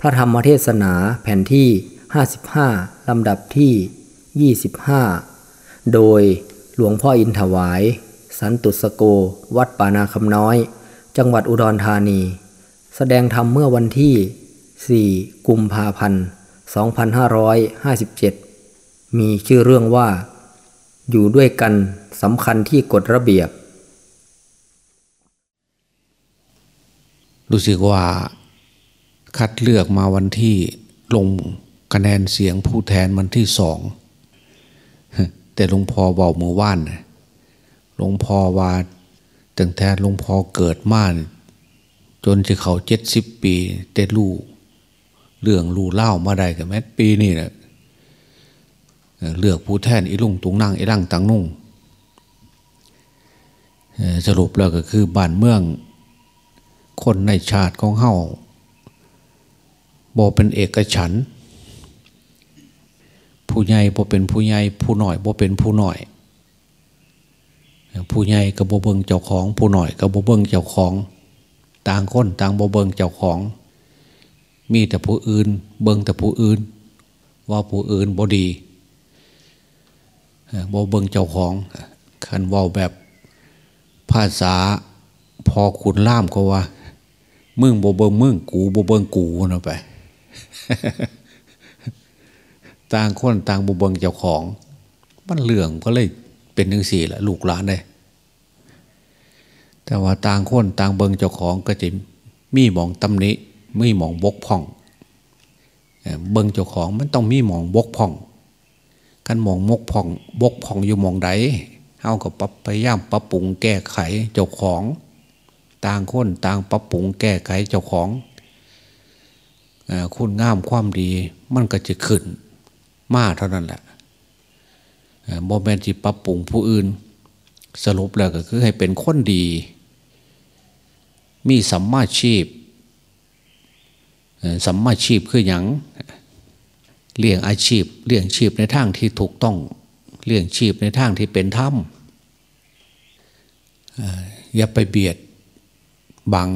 พระธรรมเทศนาแผ่นที่ 55 ลำดับที่ 25 โดยหลวงพ่ออินถวาย สันตุสโก วัดป่านาคำน้อย จังหวัดอุดรธานี แสดงธรรมเมื่อวันที่ 4 กุมภาพันธ์ 2557 มีชื่อเรื่องว่า อยู่ด้วยกันสำคัญที่กฎระเบียบ รู้สึกว่า คัดเลือกมาวันที่ลงคะแนนเสียงผู้แทนวันที่สอง แต่หลวงพ่อบอกมือว่านหลวงพ่อว่าตั้งแต่หลวงพ่อเกิดมาจนจะเขาเจ็ดสิบปีแต่ลูกเรื่องลูเล่ามาได้กับแม้ปีนี่แหละเลือกผู้แทนอีลุงตุงนั่งอีร่างตังนุ่งสรุปแล้วก็คือบ้านเมือง คนในชาติของเฮา บ่เป็นเอกฉัน ผู้ใหญ่บ่เป็นผู้ใหญ่ผู้หน่อยบ่เป็นผู้หน่อย ผู้ใหญ่กับบ่เบิงเจ้าของ ผู้หน่อยกับบ่เบิงเจ้าของ ต่างคนต่างบ่เบิงเจ้าของ มีแต่ผู้อื่น เบิงแต่ผู้อื่น ว่าผู้อื่นบ่ดีบ่เบิงเจ้าของคันว่าแบบภาษาพอขุนล่ามก็ว่า มึงบ่เบิงมึงกูบ่เบิงกูนะไป ต่างคนต่างบ่เบิงเจ้าของ มันเรื่องก็เลยเป็นทั้งสี่แหละลูกหลานเลยแต่ว่าต่างคนต่างเบิงเจ้าของก็จะมีหมองตำหนิมีหมองบกพ่อง เบิงเจ้าของมันต้องมีหมองบกพ่องกันมองมกพ่องบกพ่องอยู่หมองใดเฮาก็ปรับพยายามปรับปรุงแก้ไขเจ้าของ ต่างคนต่างปรับปรุงแก้ไขเจ้าของ คุณงามความดี มันก็จะขึ้น มากเท่านั้นแหละโมเมนต์ที่ปรับปรุงผู้อื่น สรุปแล้วก็คือให้เป็นคนดี มีสัมมาชีพสัมมาชีพคืออย่างเลี้ยงอาชีพเลี้ยงชีพในทางที่ถูกต้องเลี้ยงชีพในทางที่เป็นธรรมอย่าไปเบียดบัง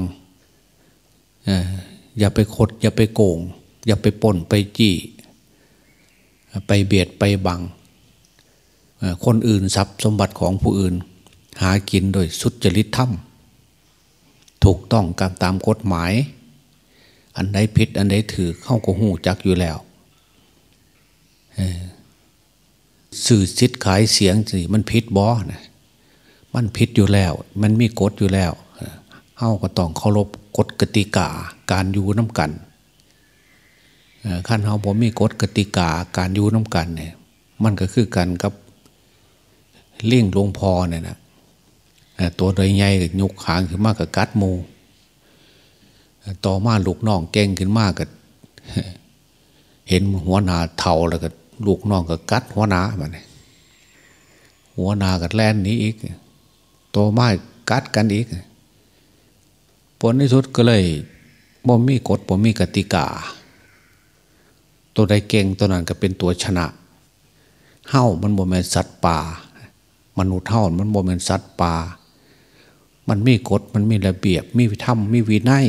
อย่าไปคด อย่าไปโกง อย่าไปป่นไปจี้ ไปเบียดไปบัง คนอื่นทรัพย์สมบัติของผู้อื่น หากินโดยสุจริตธรรม ถูกต้องการตามกฎหมาย อันใดผิดอันใดถือเข้าก็หูจักอยู่แล้วสื่อสิทธิ์ขายเสียงสิมันผิดบอนะมันผิดอยู่แล้ว มันมีกฎอยู่แล้วเฮาก็ต้องเคารพกฎกติกา การอยู่น้ำกันขั้นเฮาบ่มีกฎกติกาการอยู่น้ำกันเนี่ยมันก็คือกันกับเลี่ยงหลวงพอเนี่ยนะตัวใดใหญ่กับยกหางขึ้นมากกับกัดมูต่อมาลูกน้องเก่งขึ้นมากกับเห็นหัวหนาเท่าแล้วก็ลูกน้องก็กัดหัวหนามันหัวหนากับแล่นนี้อีกโตมากัดกันอีกผลที่สุดก็เลย บ่มีกฎบ่มีกติกา ตัวใดเก่งตัวนั้นก็เป็นตัวชนะเฮ้ามันบ่แม่นสัตว์ป่ามนุษย์เฮ้ามันบ่แม่นสัตว์ป่า มันมีกฎมันมีระเบียบมีธรรมมีวินัย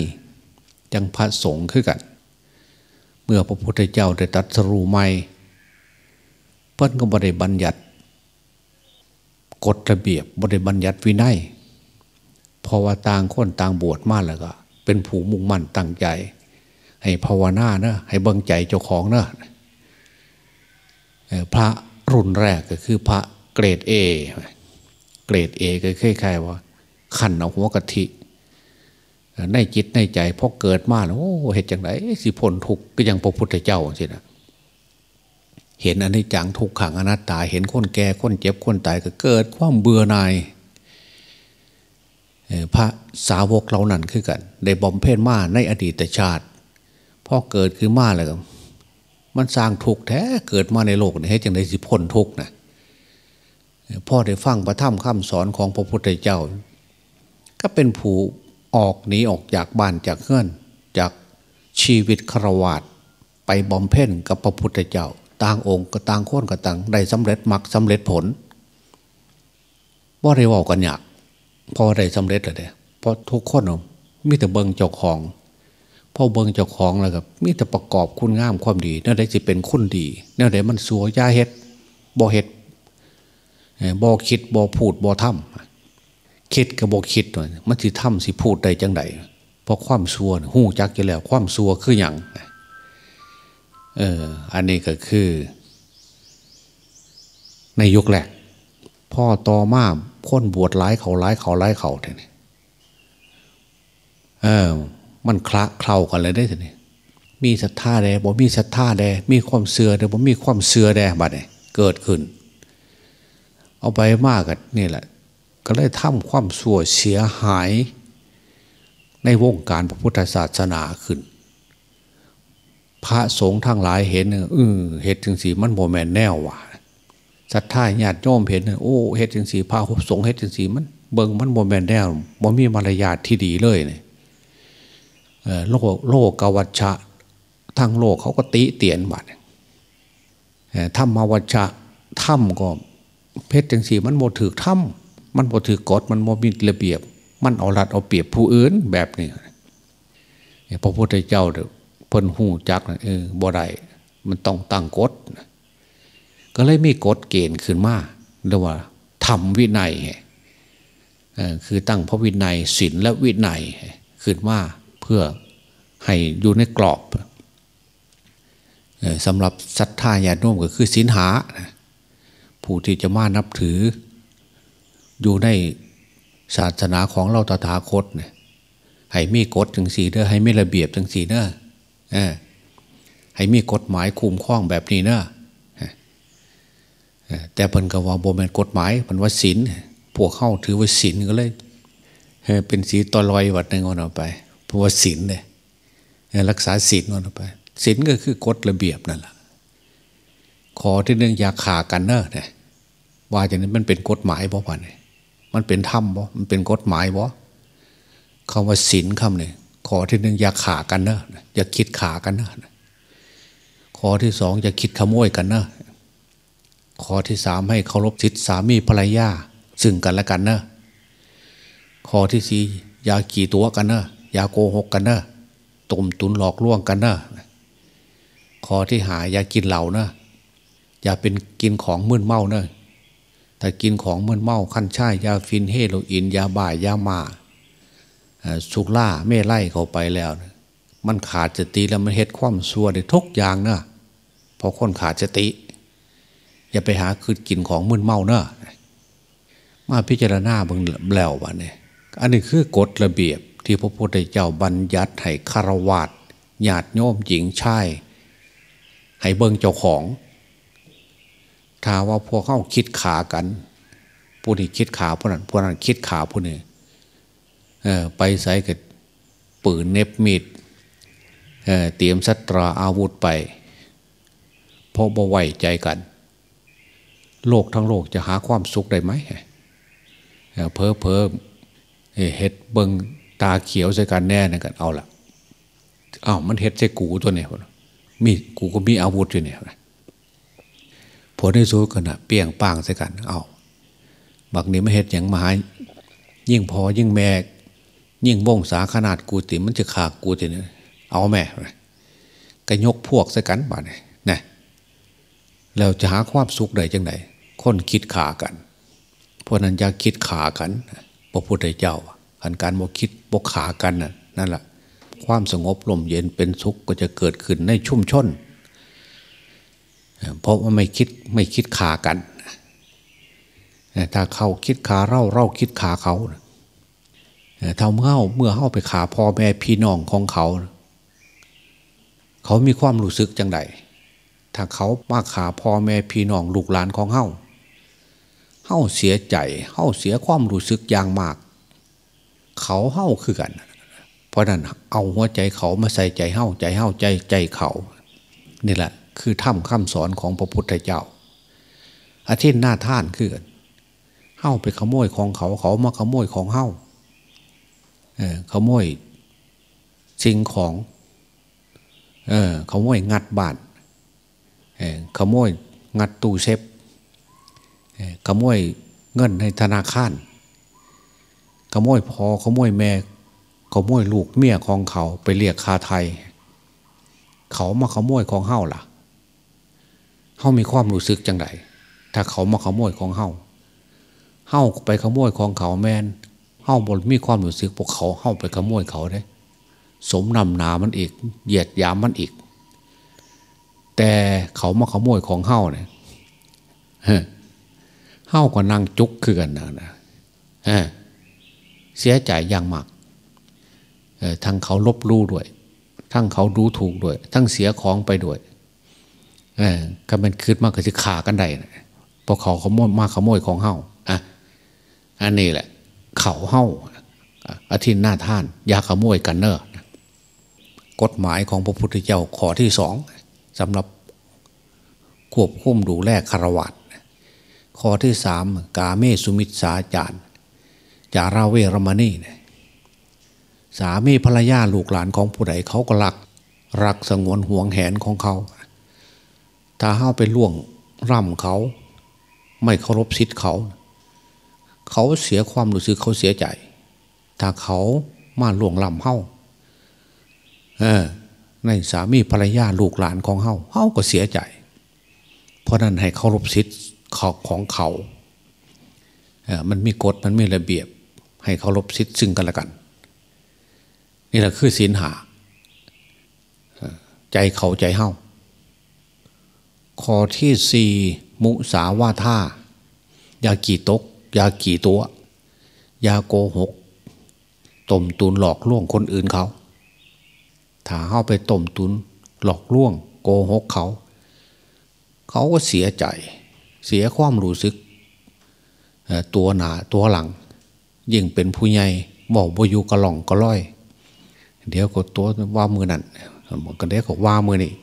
จังพระสงฆ์ขึ้นกัน เมื่อพระพุทธเจ้าได้ตัดสรู้ใหม่เพิ่นก็บริบัญญัติกฎระเบียบบริบัญญัติวินัยพอว่าต่างคนต่างบวชมาแล้วก็ เป็นผู้มุ่งมั่นตั้งใจ ให้ภาวนาเนะให้เบิ่งใจเจ้าของเนะพระรุ่นแรกก็คือพระเกรดเอเกรดเอก็คล้ายๆว่า ขันเอาหัวกะทิในจิตในใจพอเกิดมาแล้วโอ้เหตุจังไรสิผลทุกก็ยังพระพุทธเจ้าสินะเห็นอันนี้จังทุกขังอนัตตา เห็นคนแก่คนเจ็บคนตายก็เกิดความเบื่อหน่าย พระสาวกเรานั่นคือกันได้บอมเพศมาในอดีตชาติพ่อเกิดขึ้นมาแล้วมันสร้างทุกข์แท้เกิดมาในโลกนี้ให้จังได้สิพ้นทุกข์นะพ่อได้ฟังพระธรรมคำสอนของพระพุทธเจ้า ก็เป็นผู้ออกหนีออกจากบ้านจากเฮือนจากชีวิตครวาดไปบอมเพ่นกับพระพุทธเจ้า ต่างองค์ก็ต่างคนก็ต่างได้สำเร็จมรรคสาเร็จผลว่าได้ว่ากันอยาก พอได้สำเร็จเลยเพราะทุกคนมีแต่เบิงเจ้าของพอเบิงเจ้าของแล้วกับมีแต่ประกอบคุณงามความดีนั่นได้จะเป็นคุณดีนั่นได้มันสัวยาเฮ็ดบ่เฮ็ดบ่คิดบ่พูดบ่ทำคิดกับบ่คิดมันสิทำสิพูดได้จังไดเพราะความสัวหู้จักอยู่แล้ว ความสัวคืออย่างเอออันนี้ก็คือ ในยุคแรก พ่อต่อมาค้นบวชหลายเขาหลายเขาหลายเขาทีนี้เออ มันคละเคล้ากันเลยได้ทีนี้มีศรัทธาแดบ่มีศรัทธาแดมีความเสื่อแดบ่มีความเสื่อแดบัดเนี่ยเกิดขึ้น เอาไปมากกันนี่แหละ ก็เลยทำความสั่วเสียหาย ในวงการพระพุทธศาสนาขึ้น พระสงฆ์ทั้งหลายเห็นเออเหตุจึงสีมันโมแมนแนวว่ะ ศรัทธาญาติโยมเห็นโอ้เฮ็ดจังสีพระสงเฮ็ดจังสีมันเบิ่งมันบ่แมนแน่บ่มีมารยาทที่ดีเลยเนี่ยโลกโลกกวัชชะทั้งโลกเขาก็ติเตียนบัดธรรมวัชชะธรรมก็เพชรจังสีมันบ่ถือธรรมมันบ่ถือกฎมันบ่มีระเบียบ มันเอารัดเอาเปรียบผู้อื่นแบบนี้พระพุทธเจ้าเพิ่นหูจักเออบ่ได้มันต้องตั้งกฎ ก็เลยมีกฎเกณฑ์ขึ้นมาเรียกว่าธรรมวินัยคือตั้งพระวินัยศีลและวินัยขึ้นมาเพื่อให้อยู่ในกรอบสำหรับศรัทธาญาติโยมก็คือศีลหา ผู้ที่จะมานับถือ อยู่ในศาสนาของเราตถาคตเนี่ยให้มีกฎจังสีเด้อให้มีระเบียบจังสีเด้อให้มีกฎหมายคุ้มครองแบบนี้เนอะ แต่เพิ่นก็ว่าโบแมนกฎหมายมันว่าศีลพวกเข้าถือว่าศีลก็เลยเป็นสีตอลอยวัดหนึ่งเอาไปเพราะว่าศีลเลยรักษาศีลเอาไปศีลก็คือกฎระเบียบนั่นแหละขอที่หนึ่งอย่าขากันเนอะเนี่ยว่าจากนั้นมันเป็นกฎหมายบ่ป่ะเนี่ยมันเป็นธรรมบ่มันเป็นกฎหมายบ่คำว่าศีลคำเนี่ยขอที่หนึ่งอย่าขากันเนอะอย่าคิดขากันเนอะขอที่สองอย่าคิดขโมยกันเนอะ ข้อที่สามให้เคารพสิทธิสามีภรรยาซึ่งกันและกันเนะข้อที่สี่อย่ากี่ตัวกันเนะอย่าโกหกกันเนะตุ่มตุนหลอกลวงกันเนะข้อที่หาอย่ากินเหล่านะอย่าเป็นกินของมึนเมาเนอะแต่กินของมึนเมาขั้นช่ายยาฟินเฮโรอีนยาบ่ายยามาสุกล่าเม่ไล่เข้าไปแล้วมันขาดสติแล้วมันเฮ็ดความซัวได้ทุกอย่างนะพอคนขาดสติ อย่าไปหาคือกินของมึนเมาเนอะมาพิจารณาบางแล้ววะเนี่ยอันนี้คือกฎระเบียบที่พระพุทธเจ้าบัญญัติให้คารวาสญาติโยมหญิงชายให้เบิ่งเจ้าของ ถ้าว่าพวกเขาคิดขากันผู้นี้คิดขาผู้นั้นผู้นั้นคิดขาผู้นี้ไปใส่กับปืนเน็บมีดเเตรียมสัตราอาวุธไปเพราะบ่ไว้ใจกัน โลกทั้งโลกจะหาความสุขได้ไหมเพอเพอเห็ดเบิงตาเขียวใส่กันแน่นะกันเอาละอ้าวมันเห็ดใส่กูตัวเนี่ยมีกูก็มีอาวุธอยู่เนี่ยผลที่สุดกันนะเปียงป้างใส่กัน เอาบักนี้ไม่เห็ดอย่างมหายิ่งพอยิ่งแม่ยิ่งบ่งสาขนาดกูติมันจะขากูติเนี่ยเอาแม่ก็ยกพวกใส่กันบ้านเนี่ยนะแล้วจะหาความสุขได้จังได คนคิดขากัน เพราะนั้นอยากคิดขากันพระพุทธเจ้าขันการบกคิดบกขากันนั่นแหละความสงบลมเย็นเป็นสุขก็จะเกิดขึ้นในชุ่มชนเพราะว่าไม่คิดไม่คิดขากัน ถ้าเขาคิดขาเราเราคิดขาเขาถ้าเมื่อเมื่อเข้าไปขาพ่อแม่พี่น้องของเขา เขามีความรู้สึกจังไดถ้าเขามาขาพ่อแม่พี่น้องลูกหลานของเฮา เฮ้าเสียใจเฮ้าเสียความรู้สึกอย่างมาก เขาเฮ้าคือกัน เพราะนั้นเอาหัวใจเขามาใส่ใจเฮ้าใจเฮ้าใจใจเขานี่แหละ คือถ้ำคำสอนของพระพุทธเจ้าอาทิตย์หน้าท่านคือกันเฮ้าไปขโมยของเขาเขามาขโมยของเฮ้าขโมยสิ่งของเออขโมยงัดบ้านขโมยงัดตู้เซฟ ขโมยเงินในธนาคารขโมยพอขโมยแม่ขโมยลูกเมียของเขาไปเรียกคาไทย เขามาขโมยของเฮาล่ะเฮามีความรู้สึกจังไดถ้าเขามาขโมยของเฮาเฮาไปขโมยของเขาแมนเฮาบนมีความรู้สึกพวกเขาเฮาไปขโมยเขาได้ สมนำหนามันอีก เหยียดยามมันอีก แต่เขามาขโมยของเฮาเนี่ย เฮาก็นั่งจุกคือนนะนะเสียใจอย่างมากทั้งเขาลบลู่ด้วย ทั้งเขาดูถูกด้วย ทั้งเสียของไปด้วยก็มันคืดมากก็จะขากันได้พราะเขาขโมยมากขโมยของเฮ้าอะอันนี้แหละ เขาเฮาอาทิตย์หน้าท่านยาขโมยกันเนอะกฎหมายของพระพุทธเจ้าข้อที่สองสำหรับควบคุมดูแลคารวะ ข้อที่สามกาเมสุมิตสาจารจาราเวรมณีสามีภรรยาลูกหลานของผู้ใดเขาก็รัก รักสงวนห่วงแหนของเขา ถ้าเข้าไปล่วงร่ำเขา ไม่เคารพสิทธิ์เขา เขาเสียความรู้สึกเขาเสียใจ ถ้าเขามาล่วงล่ำเข้าเออในสามีภรรยาลูกหลานของเขาเขาก็เสียใจ เพราะนั้นให้เคารพสิทธิ์ ของเขาเมันมีกฎมันมีระเบียบ ให้เคารพสิทธิ์ซึ่งกันและกัน นี่แหละคือศีลหา ใจเขาใจเฮาข้อที่สี่มุสาวาท่ายากี่ตก ยากี่ตัว ยาโกหกต้มตุนหลอกล่วงคนอื่นเขาถ้าเข้าไปต้มตุนหลอกล่วง โกหกเขา เขาก็เสียใจ เสียความรู้สึกตัวหนาตัวหลัง ยิ่งเป็นผู้ใหญ่บอกว่าอยู่กระหล่องกระล่อย เดี๋ยวก็ตัวว่ามือนั่นก็เดี๋ยวก็ว่ามือนี่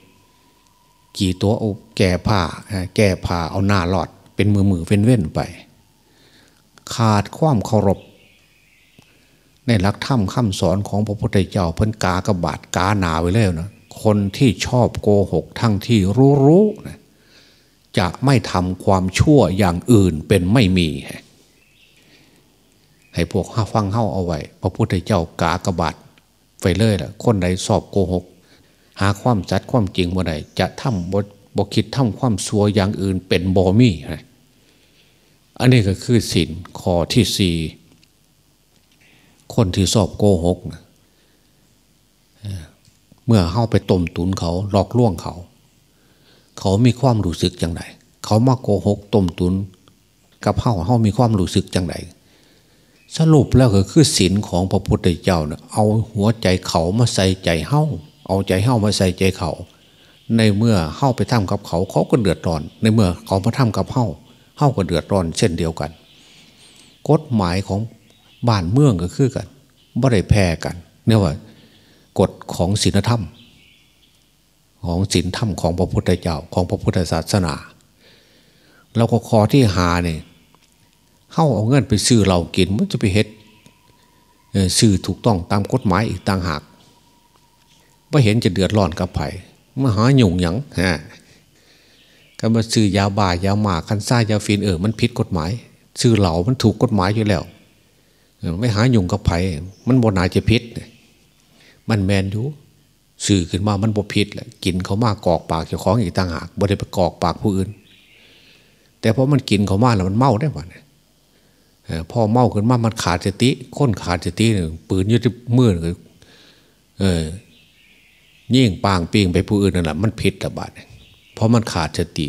กี่ตัวเอาแก่ผ้าแก่ผ้าเอาหน้าหลอด เป็นมือมือเว้นเว้นไป ขาดความเคารพในหลักธรรมคำสอนของพระพุทธเจ้าเพิ่นกากระบาดกาหนาไว้แล้วนะคนที่ชอบโกหกทั้งที่รู้รู้นะ จะไม่ทำความชั่วอย่างอื่นเป็นไม่มี ให้พวกห้าฟังเข้าเอาไว้ พระพุทธเจ้ากากระบาดไปเลยล่ะ คนใดสอบโกหก หาความจัดความจริงบ่ใดจะทำบบบคิดทำความซัวอย่างอื่นเป็นบอมี่อันนี้ก็คือสินข้อที่สี่คนที่สอบโกหก เมื่อเข้าไปต้มตุนเขาหลอกล่วงเขา เขามีความรู้สึกอย่างไรเขามาโกหกต้มตุนกับเข้าเข้ามีความรู้สึกอย่างไรสรุปแล้วก็คือศีลของพระพุทธเจ้าเนะเอาหัวใจเขามาใส่ใจเฮ้าเอาใจเฮ้ามาใส่ใจเขา ในเมื่อเฮ้าไปทำกับเขาเขาก็เดือดร้อน ในเมื่อเขามาทำกับเฮ้าเฮ้าก็เดือดร้อน เช่นเดียวกัน กฎหมายของบ้านเมืองก็คือกันบ่ได้แพ้กันเนี่ยว่ากฎของศีลธรรม ของศีลธรรมของพระพุทธเจ้าของพระพุทธศาสนาแล้วก็คอที่หาเนี่ยเข้าเอาเงินไปซื้อเรากินมันจะไปเฮ็ดซื้อถูกต้องตามกฎหมายอีกต่างหากว่าเห็นจะเดือดร้อนกับไผ่มาหาหยุ่งหยังฮะก็มาซื้อยาบ่ายาหมาคันซ่ายาฟินเออมันผิดกฎหมายซื้อเหล่ามันถูกกฎหมายอยู่แล้วไม่หาหยุ่งกับไผ่มันบนหนาจะพิษมันแมนอยู่ สื่อขึ้นมามันบพิษแหละกินเขามากกอกปากเจ้าของอีกต่างหากบ่ได้ไปกอกปากผู้อื่น แต่เพราะมันกินเขามากแล้วมันเมาได้หมดเนี่ยพ่อเมาขึ้นมามันขาดสติค้นขาดสติหนึ่งปืนยึดมือเลยเออยิ่งปางปีงไปผู้อื่นนั่นแหละมันผิดระบาดเพราะมันขาดสติ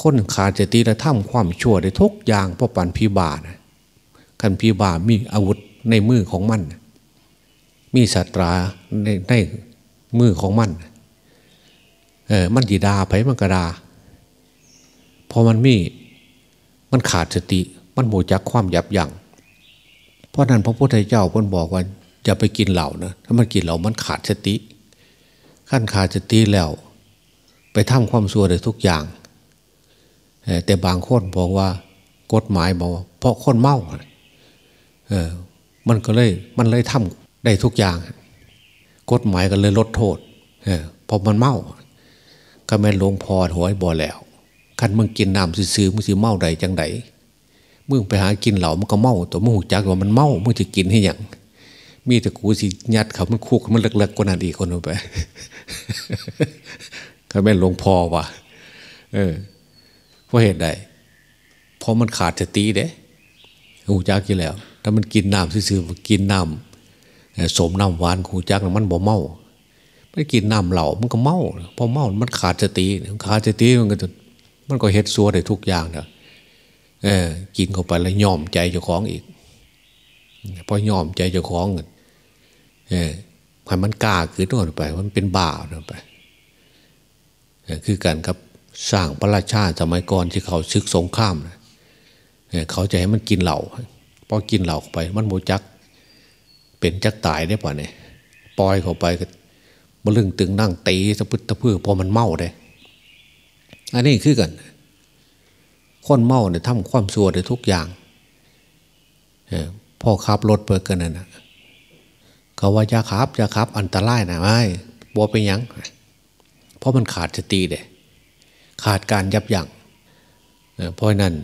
ค้นขาดสติแล้วทำความชั่วได้ทุกอย่างเพราะปันพีบานะคันพีบามีอาวุธในมือของมัน มีสัตราในในมือของมันเออมันดีดาไปมันกระดาพอมันมีมันขาดสติ มันโมจักความยับยัง้งเพราะนั้นพระพุทธเจ้าพ้นบอกว่าอย่าไปกินเหล่านะถ้ามันกินเหล่ามันขาดสติ ขั้นขาดสติแล้ว ไปทำความซัวได้ทุกอย่าง แต่บางคนบอกว่ากฎหมายบอกว่าเพราะคนเมาเออมันก็เลยมันเลยทำ ได้ทุกอย่าง กฎหมายก็เลยลดโทษเออพอมันเมาก็แม่หลวงพ่อหัวบ่อแล้วคันมึงกินน้ำซื้อมึงสิเมาใดจังไดมึงไปหากินเหล่ามันก็เมาตัวมึงหูจักว่ามันเมามึงจะกินให้อย่างมีแต่กูสิยัดเขามันคุกมันเลิกๆกว่านั้นอีกคนไปเขาแม่นหลวงพ่อว่ะเออเพราะเหตุใดเพราะมันขาดสติเด้หูจักกี่แล้ว ถ้ามันกินน้ำซื่อๆกินน้ำ สมน้ำหวานหูจักมันบ่เมาไม่กินน้ำเหล่ามันก็เมาพอเมามันขาดสติขาดสติมันก็มันก็เฮ็ดซัวได้ทุกอย่างเนะเออกินเข้าไปแล้วย่อมใจเจ้าของอีกพอย่อมใจเจ้าของเออให้มันกล้าขึ้นตัวไป มันเป็นบ่าตัวไปคือกันครับสร้างพระราชาสมัยก่อนที่เขาซึกสงครามเขาจะให้มันกินเหล่าพอกินเหล่าไปมันโมจัก เป็นจักตายได้ป่ะเนี่ยปล่อยเข้าไปก็มาลึงตึงนั่งตีสะพึดตะพื้อพอมันเมาได้อันนี้คือกันคนเมาเนี่ยทำความสัวได้ทุกอย่างพ่อขับรถเปิดกันนั่นนะเขาว่าจะขับจะขับ อันตรายนะไม่บัวไปยัง เพราะมันขาดสติเด้ขาดการยับยัง้งเพราะนั้น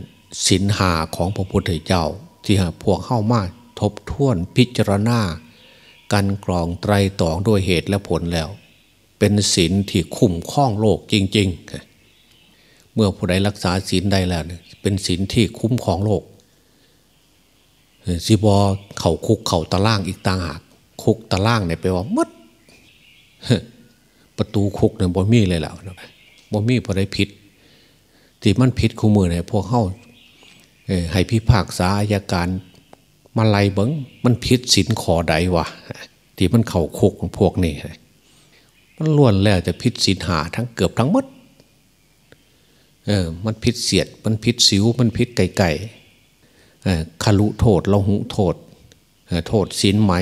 สินหาของพระพุทธเจ้าที่พวกเข้ามา ทบทวนพิจารณาการกรองไตรตองด้วยเหตุและผลแล้ว เป็นศีลที่คุ้มข้องโลกจริง ๆ เมื่อผู้ใดรักษาศีลได้แล้วเป็นศีลที่คุ้มครองโลกสิบอเข่าคุกเข่าตะล่างอีกต่างหากคุกตะล่างเนี่ยไปว่ามัดประตูคุกเนี่ยบ่มีเลยแล้วบ่มีพอได้ผิดที่มันผิดคู่มือเนี่ยพวกเข้าให้พิพากษาอายการ มาไล่เบิงมันผิดศีลขอใดวะที่มันเข่าคุกของพวกนี้มันล้วนแล้วจะผิดศีลหาทั้งเกือบทั้งมดเออมันผิดเสียด มันผิดสิว มันผิดไก่ไก่คารุโทษเราหุโทษโทษศีลไหม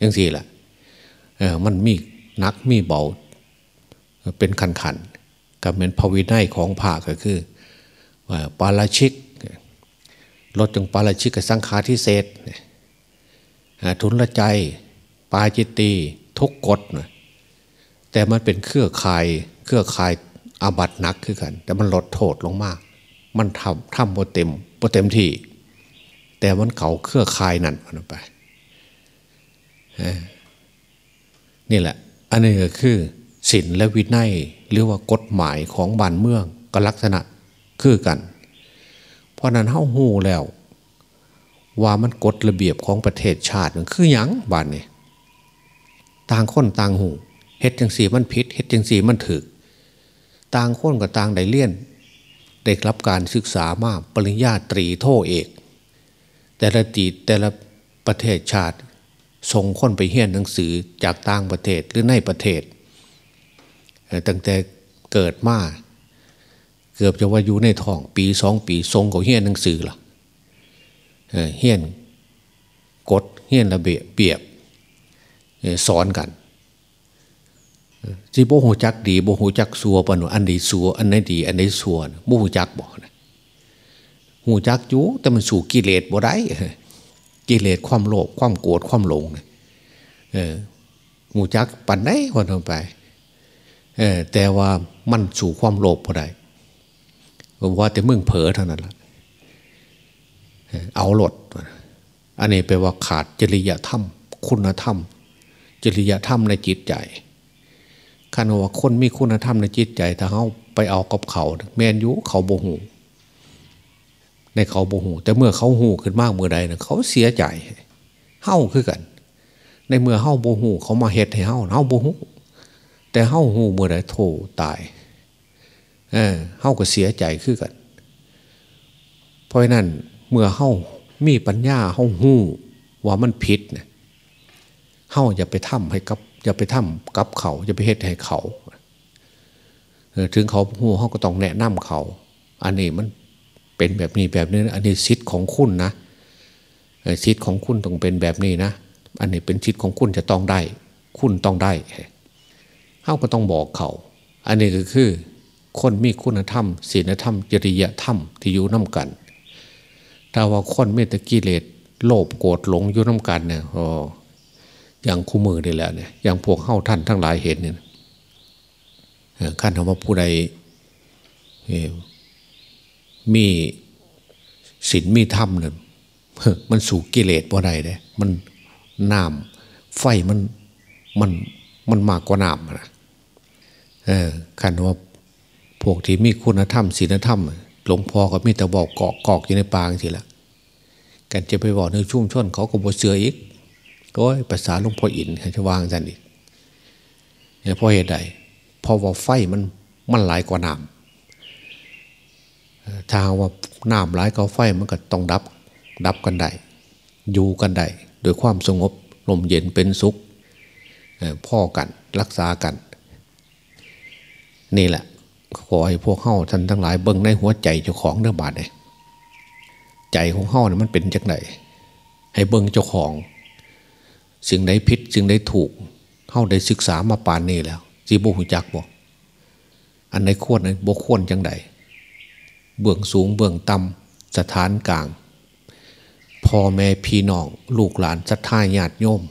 ยังสี่ละมันมีนักมีเบา เป็นขันขันกับเหมือนภวินัยของภาก็คือปาราชิก ลดจงปาราชิกสังฆาทิเศษทุนละใจ ปาจิตตีทุกกฎแต่มันเป็นเครือข่ายเครือข่ายอาบัตหนักคือกัน แต่มันลดโทษลงมาก มันทำทำโบเต็มโบเต็มที่ แต่มันเขาเครือข่ายนั่นไปนี่แหละ อันนี้ก็คือศีลและวินัยหรือว่ากฎหมายของบ้านเมืองก็ลักษณะคือกัน เพราะนั้นเฮ้าหูแล้ว ว่ามันกฎระเบียบของประเทศชาติมันคืออยังบ้านนี่ต่างคนต่างหูเฮ็ดจังสีมันผิดเฮ็ดจังสีมันถึก ต่างคนกับต่างได้เลี่ยน ได้รับการศึกษามากปริญญาตรีโทเอก แต่ละตีแต่ละประเทศชาติส่งคนไปเฮียนหนังสือจากต่างประเทศหรือในประเทศตั้งแต่เกิดมา เกือบจะว่าอยู่ในท้อง ปีสองปีทรงเขาเฮียนหนังสือล่ะเฮียนกดเฮียนระเบียบเบียบสอนกันที่โบหูจักดีโบหูจักสัวปนอันดีสัวอันไหนดี อันไหนสัวโบหูจักบอกนะหูจักอยู่แต่มันสู่กิเลสบ่ได้กิเลสความโลภความโกรธความหลงเออหูจักปันได้คนลงไปเออแต่ว่ามันสู่ความโลภพอได้ ว่าแต่มึงเผลอเท่านั้นละเอาหลด อันนี้แปลว่าขาดจริยธรรม คุณธรรม จริยธรรมในจิตใจคันว่าคนมีคุณธรรมในจิตใจถ้าเขาไปเอากับเขา แมนยุเขาโบหูในเขาโบหูแต่เมื่อเขาหูขึ้นมากเมื่อใดนะเขาเสียใจเฮ้าคือกัน ในเมื่อเฮ้าโบหูเขามาเฮ็ดให้เฮ้าเฮ้าโบหูแต่เฮ้าหูเมื่อใดโถตาย เออเฮาก็เสียใจคือกันเพราะนั้นเมื่อเฮามีปัญญาเฮ้าหู้ว่ามันผิดเนี่ยเฮ้าอย่าไปทำให้กับอย่าไปทำกับเขาอย่าไปเฮ็ดให้เขาถึงเขาหู้เขาก็ต้องแนะนำเขา อันนี้มันเป็นแบบนี้แบบนี้อันนี้สิทธิ์ของคุณนะสิทธิ์ของคุณต้องเป็นแบบนี้นะ อันนี้เป็นสิทธิ์ของคุณจะต้องได้ คุณต้องได้เขาก็ต้องบอกเขา อันนี้ก็คือ คนมีคุณธรรมศีลธรรม จริยธรรมที่อยู่น้ากัน ถ้าว่าคนไม่ตะกิเลสโลภโกรธหลงอยู่น้ากันเนี่ยอ๋ออย่างคู่มือนี่แหละเนี่ยอย่างพวกเข้าท่านทั้งหลายเห็นเนี่ยขั้นคำว่าผู้ใดมีศีลมีธรรมเนี่ยมันสู่กิเลสบ่ได้เลยมันน้ไฟมันมันมันมากกว่าน้ำนะเออคันว่า พวกที่มีคุณธรรมศีลธรรม หลวงพ่อก็มีแต่บอกเกาะกอกอยู่ในปางทีละกันจะไปบอกในชุ่มชนเขาก็บอเสืออีกก็ภาษาหลวงพ่ออินจะวางกันอีกเนี่ยเพราะเหตุใดเพราะว่าไฟมันมันหลายกว่าน้ำถ้าว่าน้ำหลายกว่าไฟมันก็ต้องดับดับกันได้อยู่กันได้โดยความสงบลมเย็นเป็นสุขพ่อกันรักษากัน นี่แหละ ขอให้พวกเข้าท่านทั้งหลายเบิ่งในหัวใจเจ้าของเนื้อบาดเลยใจของเข้าเนี่ยมันเป็นจังไหนให้เบิ่งเจ้าของ สิ่งใดผิดสิ่งใดถูกเข้าได้ศึกษามาปานนี้แล้วจีบุหุจักบอกอันไหนควรอันไหนบกควรจังไดเบื้องสูงเบื้องต่ำสถานกลางพ่อแม่พี่น้องลูกหลานศรัทธาญาติโยม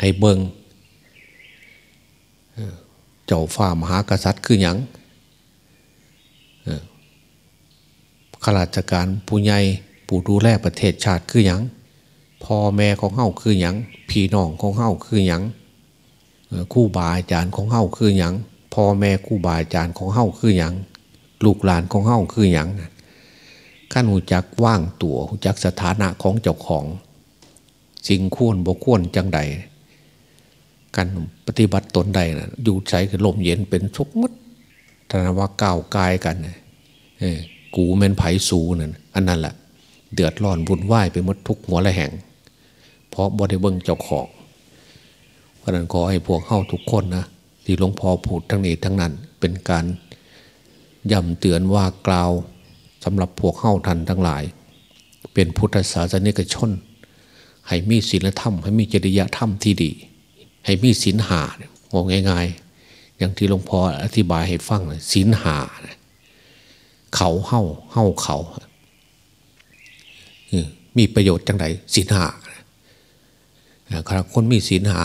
ให้เบิงเจ้าฝ่ามหากษัตริย์คือหยัง ข้าราชการผู้ใหญ่ผู้ดูแลประเทศชาติคือหยังพ่อแม่ของเฮาคือหยังพี่น้องของเฮาคือหยังคู่บาอาจารย์ของเฮาคือหยังพ่อแม่คู่บาอาจารย์ของเฮาคือหยังลูกหลานของเฮาคือหยังขั้นหูจักว่างตัวหูจักสถานะของเจ้าของ สิ่งควรบ่ควรจังใดการปฏิบัติตนใดนะอยู่ใจคือลมเย็นเป็นทุกมัดธนว่าก้าวกายกันเกูเมนไผ่สูนั่นอันนั้นแหละเดือดร้อนบุญไหวไปหมดทุกหัวละแห่ง เพราะบริเบิงเจ้าของเพราะนั้นขอให้พวกเข้าทุกคนนะที่หลวงพ่อพูดทั้งนี้ทั้งนั้นเป็นการย้ำเตือนว่ากล่าวสำหรับพวกเข้าทันทั้งหลาย เป็นพุทธศาสนิกชน ให้มีศีลธรรม ให้มีจริยธรรมที่ดี ให้มีศีลหางงง่ายๆ อย่างที่หลวงพ่ออธิบายให้ฟังศีลหาเเขาเฮาเฮาเขามีประโยชน์จังไรศีลหาคนมีศีลหา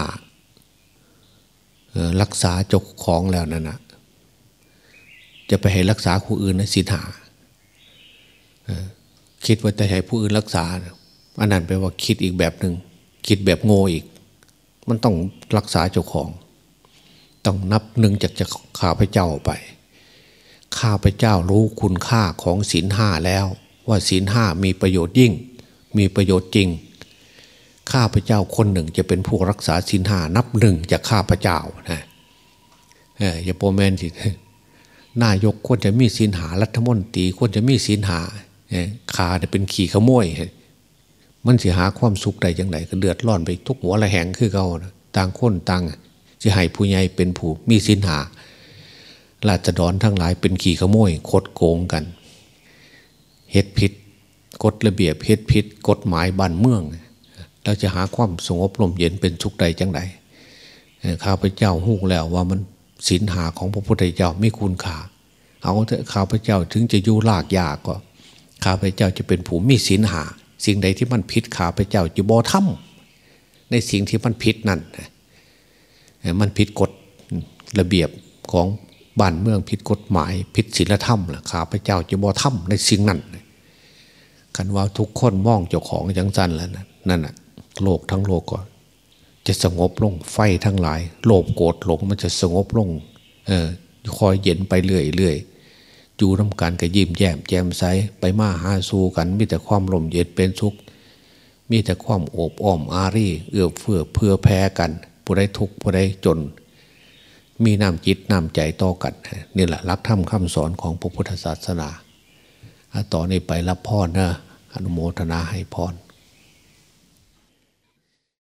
รักษาจกของแล้วนั่นนะจะไปให้รักษาผู้อื่นนะศีลหาคิดว่าจะให้ผู้อื่นรักษาอันนั้นแปลว่าคิดอีกแบบหนึ่งคิดแบบโง่อีก มันต้องรักษาเจ้าของ ต้องนับหนึ่งจากจะข่าพระเจ้าไป ข้าพเจ้ารู้คุณค่าของศีลห้าแล้ว ว่าศีลห้ามีประโยชน์ยิ่ง มีประโยชน์จริง ข้าพเจ้าคนหนึ่งจะเป็นผู้รักษาศีลห้านับหนึ่งจากข้าพเจ้านะอย่าโปรแมนสินายกควรจะมีศีลหารัฐมนตรีควรจะมีศีลหาขาจะเป็นขี่ขโมยมันสิหาความสุขใดอย่างไรก็เดือดร้อนไปทุกหัวละแหงคือเขาต่างคนต่างจะให้ผู้ใหญ่เป็นผู้มีศีลหา ราษฎรทั้งหลายเป็นขี่ขโมยคดโกงกันเฮ็ดผิดกฎระเบียบเฮ็ดผิดกฎหมายบ้านเมืองเราจะหาความสงบลมเย็นเป็นสุขใดจังไดข้าพเจ้าหู้แล้วว่ามันศีลหาของพระพุทธเจ้าไม่คุณค่าเอาเถอะข้าพเจ้าถึงจะยู่ลากยากก็ข้าพเจ้าจะเป็นผู้มีศีลหา สิ่งใดที่มันผิดข้าพเจ้าจะบ่ทำในสิ่งที่มันผิดนั่นมันผิดกฎระเบียบของ บ้านเมืองผิดกฎหมาย ผิดศีลธรรมล่ะข้าพเจ้าจะบ่ทำในสิ่งนั้นกันว่าทุกคนมองเจ้าของจังสันแล้วนั่นน่ะโลกทั้งโลกก็จะสงบลงไฟทั้งหลาย โลภโกรธหลงมันจะสงบลง เออคอยเย็นไปเรื่อยเรื่อยจูน้ำกันกับยิ้มแย้มแจ่มใสไปมาหาสู่กัน มีแต่ความลมเย็นเป็นสุข มีแต่ความโอบอ้อมอารีเอื้อเฟื้อเพื่อแพ้กันผู้ใดทุกข์ผู้ใดจน มีน้ำจิตน้ำใจต่อกันนี่แหละรักธรรมคำสอนของพระพุทธศาสนาต่อนนี้ไปรับพรนะอนุโมทนาให้พร